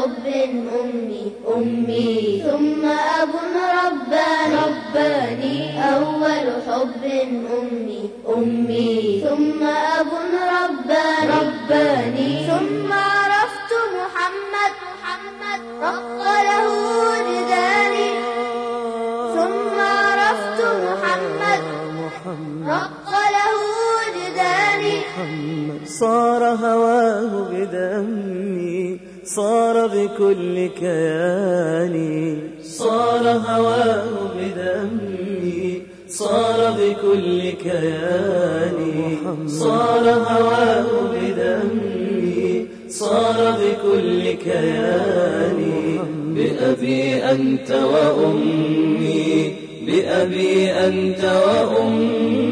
حب أمي أمي. ثم أب رباني. رباني. أول حب أمي أمي. ثم أب رباني. رباني. ثم عرفت محمد محمد. رق له وجداني ثم عرفت محمد. رق له وجداني صار هواه بدمي. صار بكل كياني صار هواه بدمي صار بكل كياني صار هواه بدمي صار بكل كياني بأبي أنت وأمي بأبي أنت وأمي.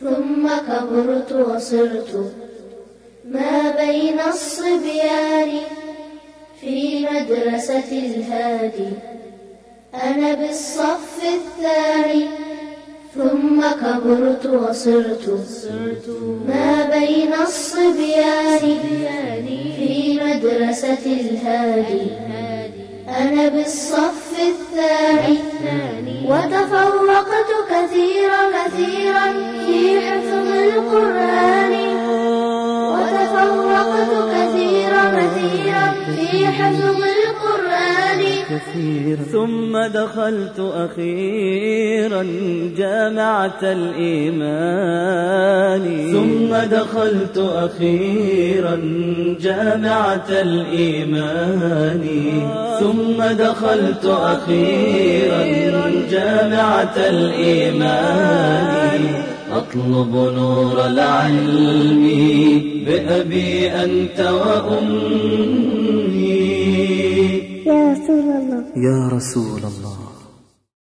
ثم كبرت وصرت بين الصبيان في مدرسة الهادي. أنا بالصف الثاني ثم كبرت وصرت. ما بين الصبيان في مدرسة الهادي. أنا بالصف الثاني وتفوقت كثيرا كثيرا في حفظ القرآن. كثيرا في حفظ القرآن. كثيرا ثم دخلت أخيرا جامعة الإيمان. ثم دخلت أخيرا جامعة الإيمان. ثم دخلت أخيرا جامعة الإيمان. أطلب نور العلم بأبي أنت وأمي. يا رسول الله. يا رسول الله.